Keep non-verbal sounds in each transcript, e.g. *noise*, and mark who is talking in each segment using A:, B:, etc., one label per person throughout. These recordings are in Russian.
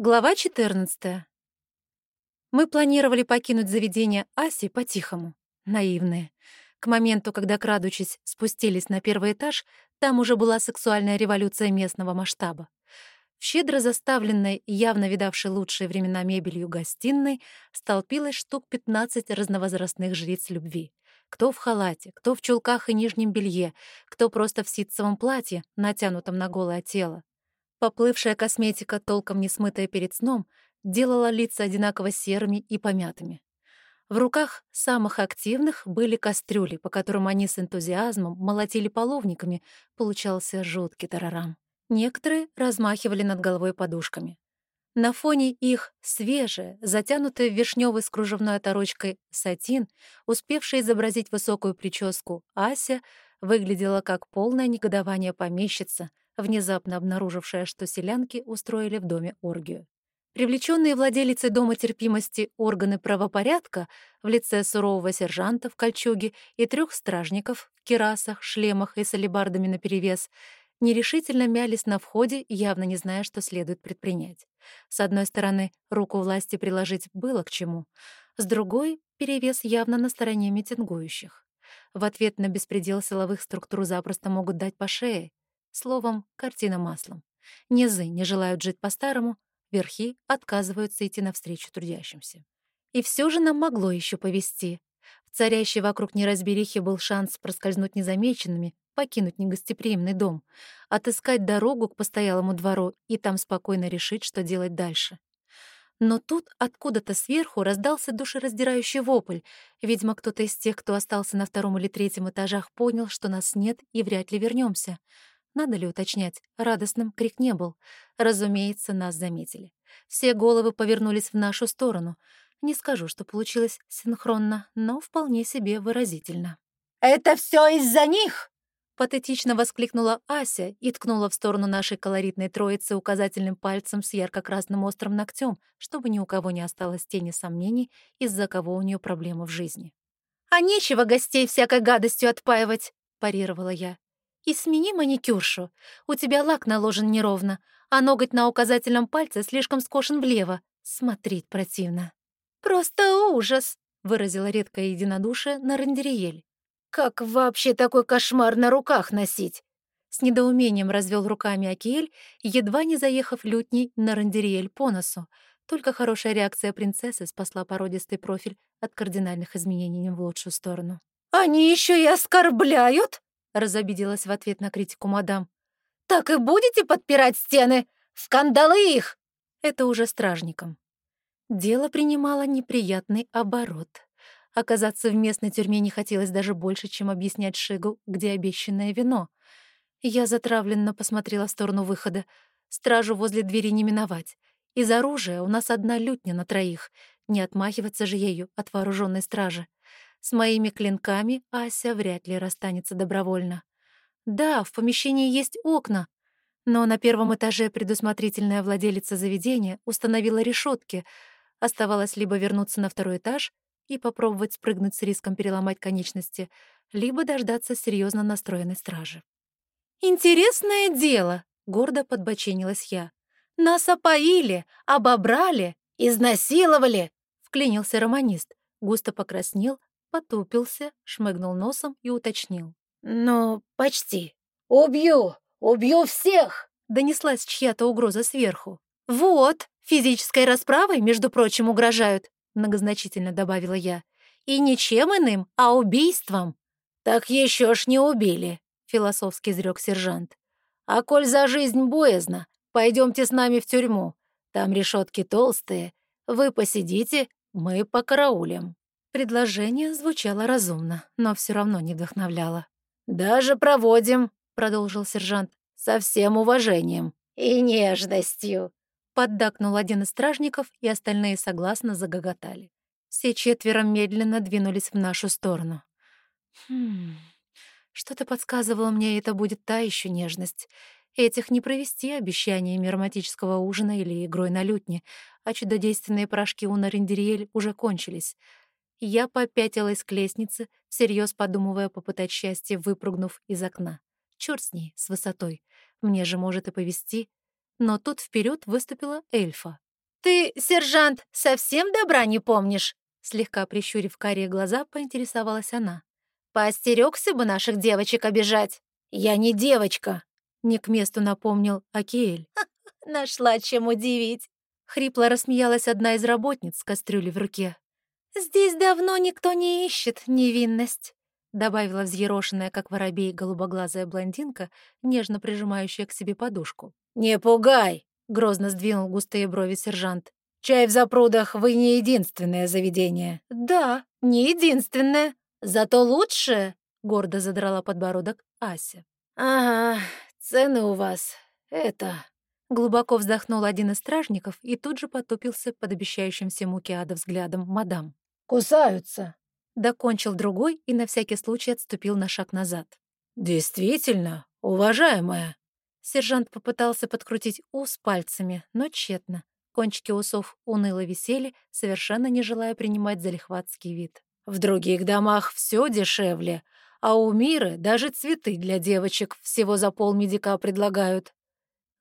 A: Глава 14. Мы планировали покинуть заведение Аси по-тихому. Наивные. К моменту, когда, крадучись, спустились на первый этаж, там уже была сексуальная революция местного масштаба. В щедро заставленной, явно видавшей лучшие времена мебелью гостиной, столпилось штук 15 разновозрастных жриц любви. Кто в халате, кто в чулках и нижнем белье, кто просто в ситцевом платье, натянутом на голое тело. Поплывшая косметика, толком не смытая перед сном, делала лица одинаково серыми и помятыми. В руках самых активных были кастрюли, по которым они с энтузиазмом молотили половниками, получался жуткий тарарам. Некоторые размахивали над головой подушками. На фоне их свежая, затянутая вишневой с кружевной оторочкой сатин, успевшая изобразить высокую прическу Ася, выглядела как полное негодование помещица, внезапно обнаружившая, что селянки устроили в доме оргию. Привлеченные владелицы дома терпимости органы правопорядка в лице сурового сержанта в кольчуге и трех стражников в кирасах, шлемах и с алебардами наперевес нерешительно мялись на входе, явно не зная, что следует предпринять. С одной стороны, руку власти приложить было к чему, с другой — перевес явно на стороне митингующих. В ответ на беспредел силовых структур запросто могут дать по шее, Словом, картина маслом. Низы не желают жить по-старому, верхи отказываются идти навстречу трудящимся. И все же нам могло еще повести. В царящей вокруг неразберихе был шанс проскользнуть незамеченными, покинуть негостеприимный дом, отыскать дорогу к постоялому двору и там спокойно решить, что делать дальше. Но тут откуда-то сверху раздался душераздирающий вопль. Видимо, кто-то из тех, кто остался на втором или третьем этажах, понял, что нас нет и вряд ли вернемся. Надо ли уточнять, радостным крик не был. Разумеется, нас заметили. Все головы повернулись в нашу сторону. Не скажу, что получилось синхронно, но вполне себе выразительно.
B: «Это все из-за них!»
A: Патетично воскликнула Ася и ткнула в сторону нашей колоритной троицы указательным пальцем с ярко-красным острым ногтем, чтобы ни у кого не осталось тени сомнений, из-за кого у нее проблемы в жизни.
B: «А нечего гостей всякой гадостью отпаивать!» — парировала я.
A: И смени маникюршу. У тебя лак наложен неровно, а ноготь на указательном пальце слишком скошен влево. Смотреть противно.
B: «Просто ужас!»
A: — выразила редкое единодушие на Рандериель.
B: «Как вообще такой кошмар на руках носить?»
A: С недоумением развел руками Акиэль, едва не заехав лютней на Рандериэль по носу. Только хорошая реакция принцессы спасла породистый профиль от кардинальных изменений в лучшую сторону.
B: «Они еще и оскорбляют?»
A: — разобиделась в ответ на критику мадам.
B: «Так и будете подпирать стены? В кандалы их!»
A: Это уже стражникам. Дело принимало неприятный оборот. Оказаться в местной тюрьме не хотелось даже больше, чем объяснять Шигу, где обещанное вино. Я затравленно посмотрела в сторону выхода. Стражу возле двери не миновать. Из оружия у нас одна лютня на троих. Не отмахиваться же ею от вооруженной стражи. С моими клинками Ася вряд ли расстанется добровольно. Да, в помещении есть окна, но на первом этаже предусмотрительная владелица заведения установила решетки. Оставалось либо вернуться на второй этаж и попробовать спрыгнуть с риском переломать конечности, либо дождаться серьезно настроенной стражи.
B: «Интересное дело!» — гордо подбоченилась я. «Нас опоили, обобрали, изнасиловали!» — вклинился романист, густо покраснел, потупился, шмыгнул носом и уточнил.
C: «Ну, почти. Убью! Убью всех!»
A: Донеслась чья-то угроза сверху.
B: «Вот, физической расправой, между прочим, угрожают», многозначительно добавила я. «И не чем иным, а убийством».
C: «Так еще ж не убили», — философски изрек сержант. «А коль за жизнь боязно, пойдемте с нами в тюрьму. Там решетки толстые. Вы посидите, мы покараулим».
A: Предложение звучало разумно, но все равно не вдохновляло.
C: «Даже проводим», — продолжил сержант, — «со всем уважением и нежностью».
A: Поддакнул один из стражников, и остальные согласно загоготали. Все четверо медленно двинулись в нашу сторону. Хм... Что-то подсказывало мне, это будет та еще нежность. Этих не провести обещаниями романтического ужина или игрой на лютне, а чудодейственные порошки у Нарендериэль уже кончились — я попятилась к лестнице, всерьез подумывая попытать счастье, выпрыгнув из окна. Чёрт с ней, с высотой. Мне же может и повезти. Но тут вперед выступила эльфа.
B: Ты, сержант, совсем добра не помнишь?» Слегка прищурив карие глаза, поинтересовалась она. «Поостерёгся бы наших девочек обижать». «Я не девочка», — не к месту напомнил Акиэль. *laughs*
C: «Нашла чем удивить».
A: Хрипло рассмеялась одна из работниц с кастрюлей в руке.
B: «Здесь давно никто не ищет невинность», —
A: добавила взъерошенная, как воробей, голубоглазая блондинка, нежно прижимающая к себе подушку.
C: «Не пугай!» — грозно сдвинул густые брови сержант. «Чай в запрудах вы не единственное заведение».
B: «Да, не единственное. Зато лучшее», —
A: гордо задрала подбородок Ася.
C: «Ага, цены у вас. Это...»
A: Глубоко вздохнул один из стражников и тут же потупился под обещающим всему муки взглядом мадам.
C: «Кусаются!»
A: Докончил другой и на всякий случай отступил на шаг назад.
C: «Действительно, уважаемая!»
A: Сержант попытался подкрутить ус пальцами, но тщетно. Кончики усов уныло висели, совершенно не желая принимать залихватский вид.
C: «В других домах все дешевле, а у Миры даже цветы для девочек всего за полмедика предлагают.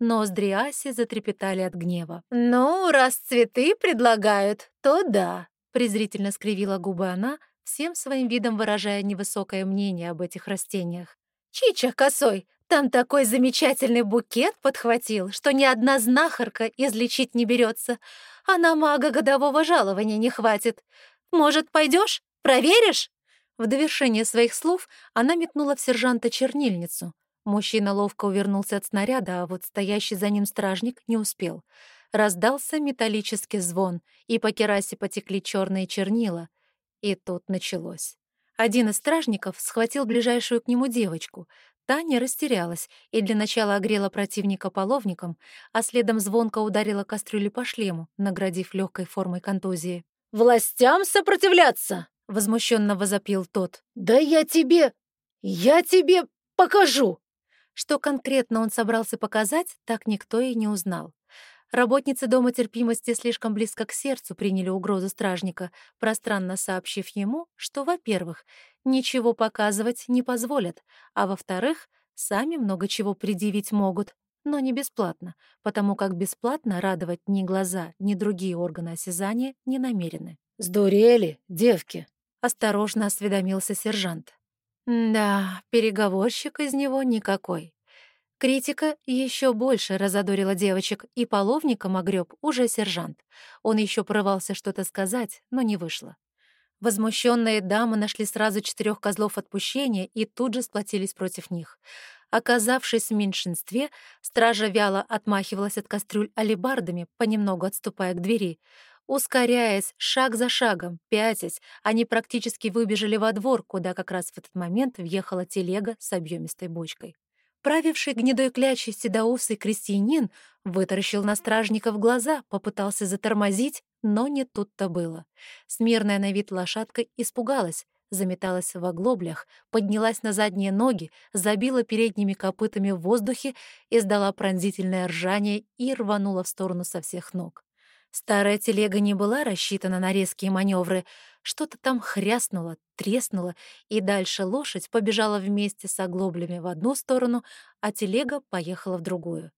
A: Ноздри Аси затрепетали от гнева.
B: «Ну, раз цветы предлагают, то да», —
A: презрительно скривила губы она, всем своим видом выражая невысокое мнение об этих растениях.
B: «Чича косой, там такой замечательный букет подхватил, что ни одна знахарка излечить не берется, а на мага годового жалования не хватит. Может, пойдешь? Проверишь?»
A: В довершение своих слов она метнула в сержанта чернильницу. Мужчина ловко увернулся от снаряда, а вот стоящий за ним стражник не успел. Раздался металлический звон, и по керасе потекли черные чернила. И тут началось. Один из стражников схватил ближайшую к нему девочку. Та не растерялась и для начала огрела противника половником, а следом звонко ударила кастрюлей по шлему, наградив легкой формой контузии.
C: «Властям сопротивляться!» — возмущенно возопил тот. «Да я тебе... я тебе покажу!»
A: Что конкретно он собрался показать, так никто и не узнал. Работницы Дома терпимости слишком близко к сердцу приняли угрозу стражника, пространно сообщив ему, что, во-первых, ничего показывать не позволят, а во-вторых, сами много чего предъявить могут, но не бесплатно, потому как бесплатно радовать ни глаза, ни другие органы осязания не намерены.
C: «Сдурели, девки!»
A: — осторожно осведомился сержант. Да, переговорщик из него никакой. Критика еще больше разодорила девочек, и половником огреб уже сержант. Он еще порывался что-то сказать, но не вышло. Возмущенные дамы нашли сразу четырех козлов отпущения и тут же сплотились против них. Оказавшись в меньшинстве, стража вяло отмахивалась от кастрюль алебардами, понемногу отступая к двери. Ускоряясь, шаг за шагом, пятясь, они практически выбежали во двор, куда как раз в этот момент въехала телега с объемистой бочкой. Правивший гнедой клячей седоусый крестьянин вытаращил на стражников глаза, попытался затормозить, но не тут-то было. Смирная на вид лошадка испугалась, заметалась в оглоблях, поднялась на задние ноги, забила передними копытами в воздухе, издала пронзительное ржание и рванула в сторону со всех ног. Старая телега не была рассчитана на резкие маневры. Что-то там хряснуло, треснуло, и дальше лошадь побежала вместе с оглоблями в одну сторону, а телега поехала в другую.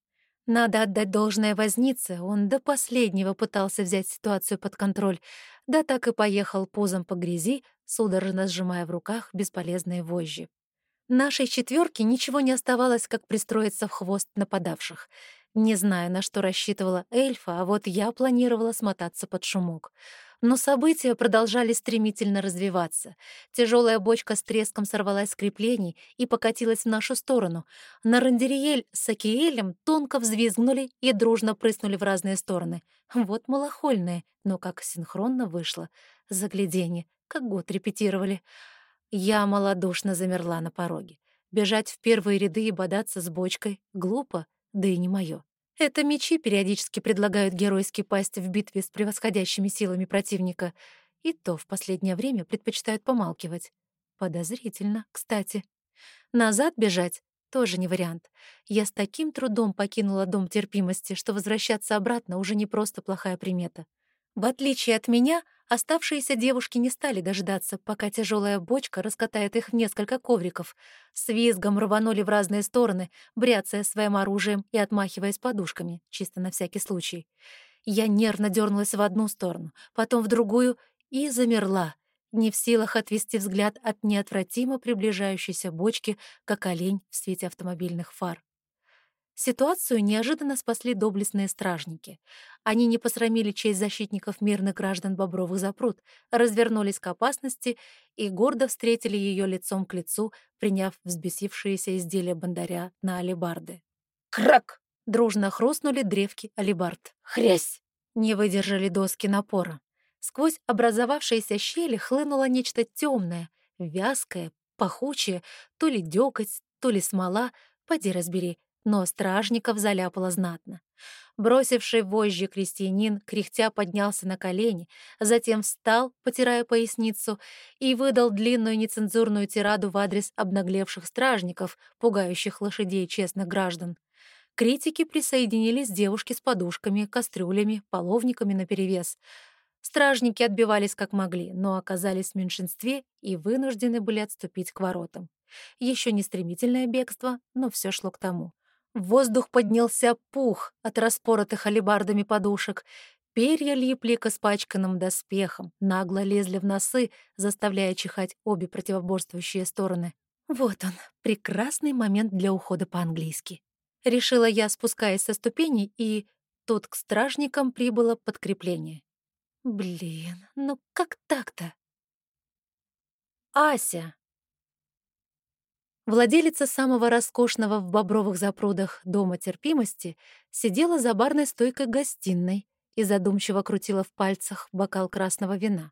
A: Надо отдать должное вознице, он до последнего пытался взять ситуацию под контроль, да так и поехал пузом по грязи, судорожно сжимая в руках бесполезные вожжи. Нашей четверке ничего не оставалось, как пристроиться в хвост нападавших. Не знаю, на что рассчитывала эльфа, а вот я планировала смотаться под шумок. Но события продолжали стремительно развиваться. Тяжелая бочка с треском сорвалась с креплений и покатилась в нашу сторону. На Рандериэль с Акиэлем тонко взвизгнули и дружно прыснули в разные стороны. Вот малохольные, но как синхронно вышло. Загляденье, как год репетировали. Я малодушно замерла на пороге. Бежать в первые ряды и бодаться с бочкой — глупо да и не мое. Это мечи периодически предлагают геройски пасть в битве с превосходящими силами противника, и то в последнее время предпочитают помалкивать. Подозрительно, кстати. Назад бежать — тоже не вариант. Я с таким трудом покинула дом терпимости, что возвращаться обратно уже не просто плохая примета. В отличие от меня, оставшиеся девушки не стали дождаться, пока тяжелая бочка раскатает их в несколько ковриков. С визгом рванули в разные стороны, бряцая своим оружием и отмахиваясь подушками, чисто на всякий случай. Я нервно дернулась в одну сторону, потом в другую и замерла, не в силах отвести взгляд от неотвратимо приближающейся бочки, как олень в свете автомобильных фар. Ситуацию неожиданно спасли доблестные стражники. Они не посрамили честь защитников мирных граждан Бобровых запрут, развернулись к опасности и гордо встретили ее лицом к лицу, приняв взбесившиеся изделия бандаря на алебарды.
C: «Крак!»
A: — дружно хрустнули древки алебард.
C: «Хрясь!»
A: — не выдержали доски напора. Сквозь образовавшиеся щели хлынуло нечто темное, вязкое, пахучее, то ли дёкоть, то ли смола, поди разбери, но стражников заляпало знатно. Бросивший вожжи крестьянин, кряхтя поднялся на колени, затем встал, потирая поясницу, и выдал длинную нецензурную тираду в адрес обнаглевших стражников, пугающих лошадей честных граждан. Критики присоединились девушки с подушками, кастрюлями, половниками наперевес. Стражники отбивались как могли, но оказались в меньшинстве и вынуждены были отступить к воротам. Еще не стремительное бегство, но все шло к тому. В воздух поднялся пух от распоротых алебардами подушек. Перья липли к испачканным доспехам, нагло лезли в носы, заставляя чихать обе противоборствующие стороны. Вот он, прекрасный момент для ухода по-английски. Решила я, спускаясь со ступеней, и тут к стражникам прибыло подкрепление. Блин, ну как так-то? Ася. Владелица самого роскошного в Бобровых запрудах дома терпимости сидела за барной стойкой гостиной и задумчиво крутила в пальцах бокал красного вина.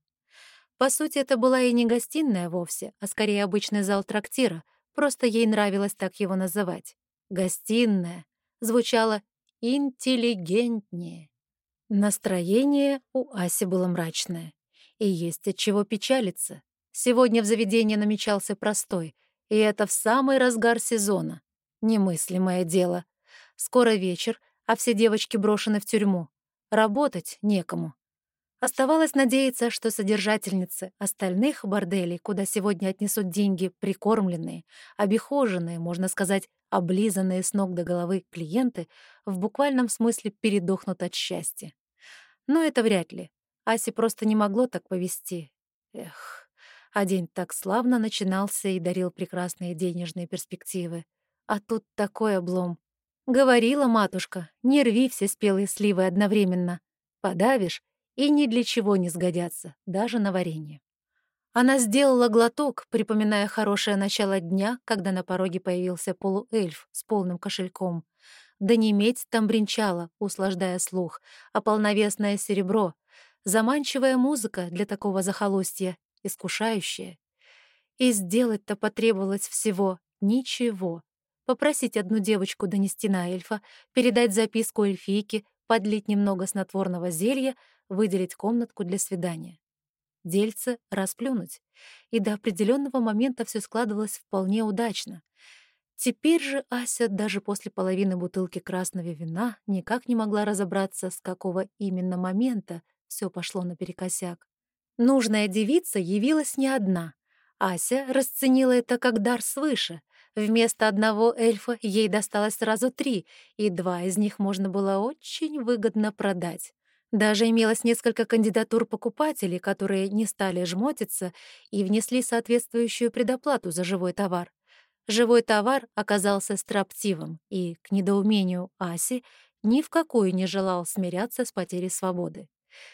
A: По сути, это была и не гостиная вовсе, а скорее обычный зал трактира, просто ей нравилось так его называть. «Гостиная» звучало интеллигентнее. Настроение у Аси было мрачное. И есть от чего печалиться. Сегодня в заведении намечался простой — и это в самый разгар сезона. Немыслимое дело. Скоро вечер, а все девочки брошены в тюрьму. Работать некому. Оставалось надеяться, что содержательницы остальных борделей, куда сегодня отнесут деньги прикормленные, обихоженные, можно сказать, облизанные с ног до головы клиенты, в буквальном смысле передохнут от счастья. Но это вряд ли. Асе просто не могло так повести. Эх. А день так славно начинался и дарил прекрасные денежные перспективы. А тут такой облом. Говорила матушка, не рви все спелые сливы одновременно. Подавишь, и ни для чего не сгодятся, даже на варенье. Она сделала глоток, припоминая хорошее начало дня, когда на пороге появился полуэльф с полным кошельком. Да не медь там бренчала, услаждая слух, а полновесное серебро, заманчивая музыка для такого захолустья искушающее. И сделать-то потребовалось всего ничего. Попросить одну девочку донести на эльфа, передать записку эльфийке, подлить немного снотворного зелья, выделить комнатку для свидания. Дельце расплюнуть. И до определенного момента все складывалось вполне удачно. Теперь же Ася даже после половины бутылки красного вина никак не могла разобраться, с какого именно момента все пошло наперекосяк. Нужная девица явилась не одна. Ася расценила это как дар свыше. Вместо одного эльфа ей досталось сразу три, и два из них можно было очень выгодно продать. Даже имелось несколько кандидатур покупателей, которые не стали жмотиться и внесли соответствующую предоплату за живой товар. Живой товар оказался строптивым и, к недоумению Аси, ни в какую не желал смиряться с потерей свободы.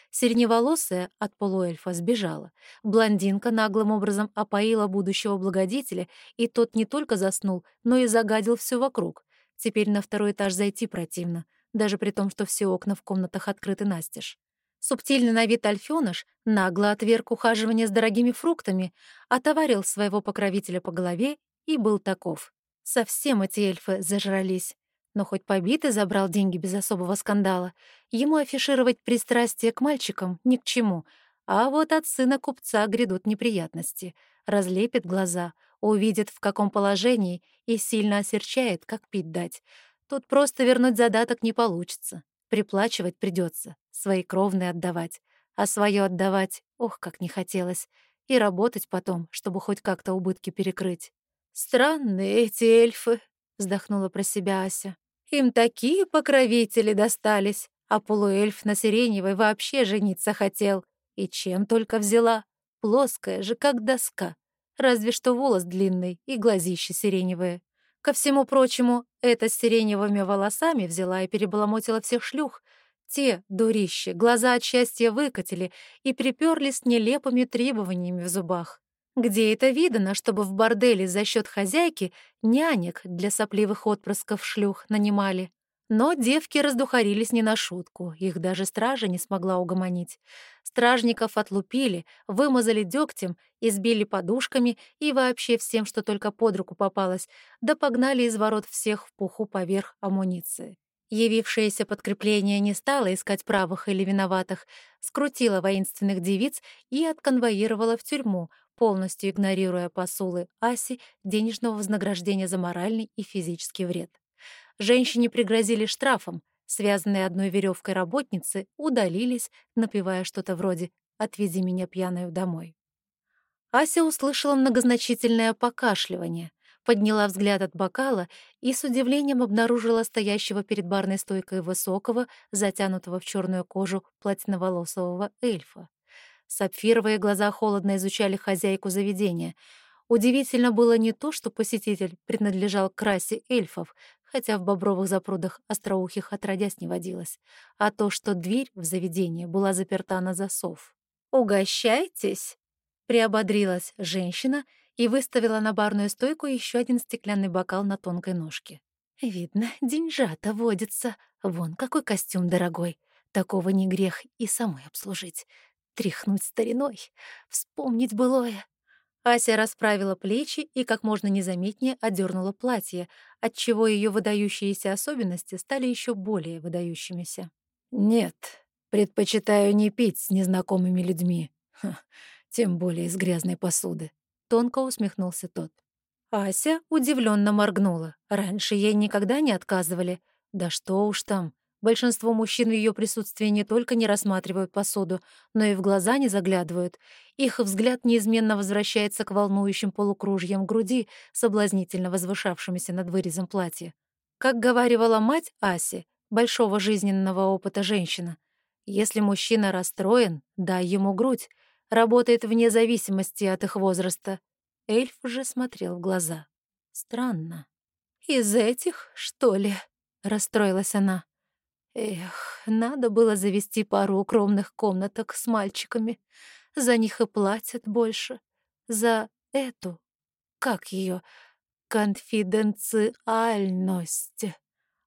A: Сиреневолосая от полуэльфа сбежала. Блондинка наглым образом опоила будущего благодетеля, и тот не только заснул, но и загадил все вокруг. Теперь на второй этаж зайти противно, даже при том, что все окна в комнатах открыты настежь. Субтильный на вид альфёныш нагло отверг ухаживание с дорогими фруктами, отоварил своего покровителя по голове и был таков. Совсем эти эльфы зажрались. Но хоть побитый забрал деньги без особого скандала, ему афишировать пристрастие к мальчикам ни к чему, а вот от сына купца грядут неприятности. Разлепит глаза, увидит, в каком положении, и сильно осерчает, как пить дать. Тут просто вернуть задаток не получится. Приплачивать придется, свои кровные отдавать. А свое отдавать, ох, как не хотелось. И работать потом, чтобы хоть как-то убытки перекрыть. «Странные эти эльфы», — вздохнула про себя Ася. Им такие покровители достались, А полуэльф на Сиреневой вообще жениться хотел. И чем только взяла. Плоская же, как доска. Разве что волос длинный и глазище сиреневые. Ко всему прочему, эта с сиреневыми волосами взяла и перебаламутила всех шлюх. Те, дурище, глаза от счастья выкатили и приперлись нелепыми требованиями в зубах. Где это видано, чтобы в борделе за счет хозяйки нянек для сопливых отпрысков шлюх нанимали? Но девки раздухарились не на шутку, их даже стража не смогла угомонить. Стражников отлупили, вымазали дегтем, избили подушками и вообще всем, что только под руку попалось, да погнали из ворот всех в пуху поверх амуниции. Явившееся подкрепление не стало искать правых или виноватых, скрутило воинственных девиц и отконвоировало в тюрьму, полностью игнорируя посулы Аси денежного вознаграждения за моральный и физический вред. Женщине пригрозили штрафом, связанные одной веревкой работницы удалились, напевая что-то вроде «Отвези меня пьяную домой». Ася услышала многозначительное покашливание, подняла взгляд от бокала и с удивлением обнаружила стоящего перед барной стойкой высокого, затянутого в черную кожу платиноволосого эльфа. Сапфировые глаза холодно изучали хозяйку заведения. Удивительно было не то, что посетитель принадлежал к расе эльфов, хотя в бобровых запрудах остроухих отродясь не водилось, а то, что дверь в заведение была заперта на засов. «Угощайтесь!» — приободрилась женщина и выставила на барную стойку еще один стеклянный бокал на тонкой ножке. «Видно, деньжата водится. Вон какой костюм дорогой. Такого не грех и самой обслужить. Тряхнуть стариной, вспомнить былое. Ася расправила плечи и как можно незаметнее одернула платье, отчего ее выдающиеся особенности стали еще более выдающимися. «Нет, предпочитаю не пить с незнакомыми людьми, Ха, тем более из грязной посуды», — тонко усмехнулся тот. Ася удивленно моргнула. Раньше ей никогда не отказывали. Да что уж там, Большинство мужчин в ее присутствии не только не рассматривают посуду, но и в глаза не заглядывают. Их взгляд неизменно возвращается к волнующим полукружьям груди, соблазнительно возвышавшимися над вырезом платья. Как говаривала мать Аси, большого жизненного опыта женщина, если мужчина расстроен, дай ему грудь, работает вне зависимости от их возраста. Эльф же смотрел в глаза. Странно. «Из этих, что ли?» — расстроилась она. Эх, надо было завести пару укромных комнаток с мальчиками. За них и платят больше. За эту, как ее, конфиденциальность.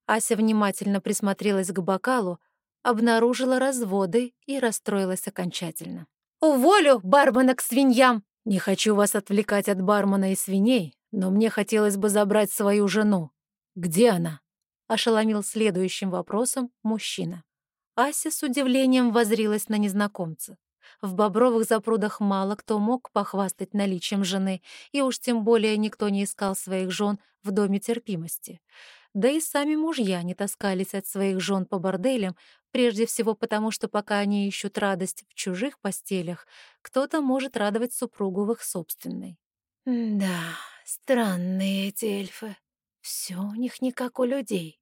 A: Ася внимательно присмотрелась к бокалу, обнаружила разводы и расстроилась окончательно. «Уволю бармена к свиньям!» «Не хочу вас отвлекать от бармена и свиней, но мне хотелось бы забрать свою жену. Где она?» — ошеломил следующим вопросом мужчина. Ася с удивлением возрилась на незнакомца. В бобровых запрудах мало кто мог похвастать наличием жены, и уж тем более никто не искал своих жен в доме терпимости. Да и сами мужья не таскались от своих жен по борделям, прежде всего потому, что пока они ищут радость в чужих постелях, кто-то может радовать супругу в их собственной. «Да, странные эти эльфы», все у них не как у людей.